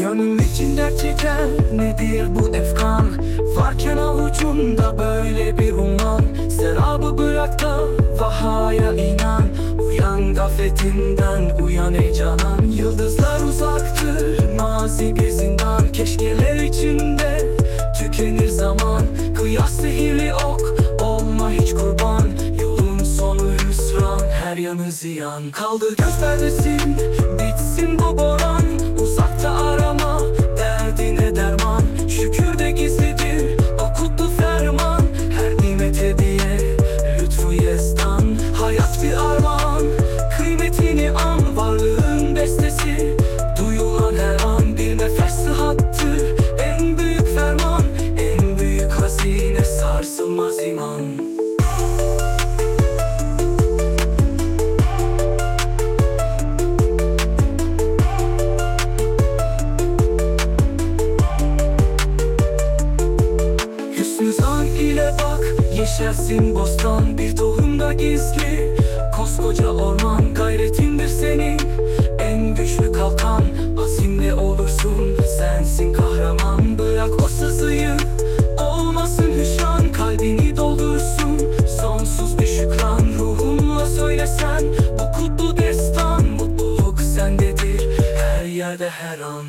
Gönlüm içinde çeker nedir bu efkan? Varken avucunda böyle bir umman. Serabı bırak da vahaya inan. Uyan gafletinden uyan ey canan. Yıldızlar uzaktır mazi bir zindan. Keşkeler içinde tükenir zaman. Kıyas sihirli ok olma hiç kurban. Yolun sonu hüsran her yanı ziyan. Kaldı göstermesin bitsin bu boran Uzakta arama derdine derman. Şükür de gizlidir o kutlu ferman. Her nimet hediye lütfu yestan. Hayat bir armağan kıymetini an. Varlığın bestesi duyulan her an. Bir nefes sıhhattır en büyük ferman. En büyük hazine sarsılmaz iman Yeşersin bostan bir tohumda gizli. Koskoca orman gayretindir senin. En güçlü kalkan azimle olursun. Sensin kahraman bırak o sızıyı. Olmasın hüsran kalbini doldursun. Sonsuz bir şükran ruhunla söylesen. Bu kutlu destan mutluluk sendedir. Her yerde her an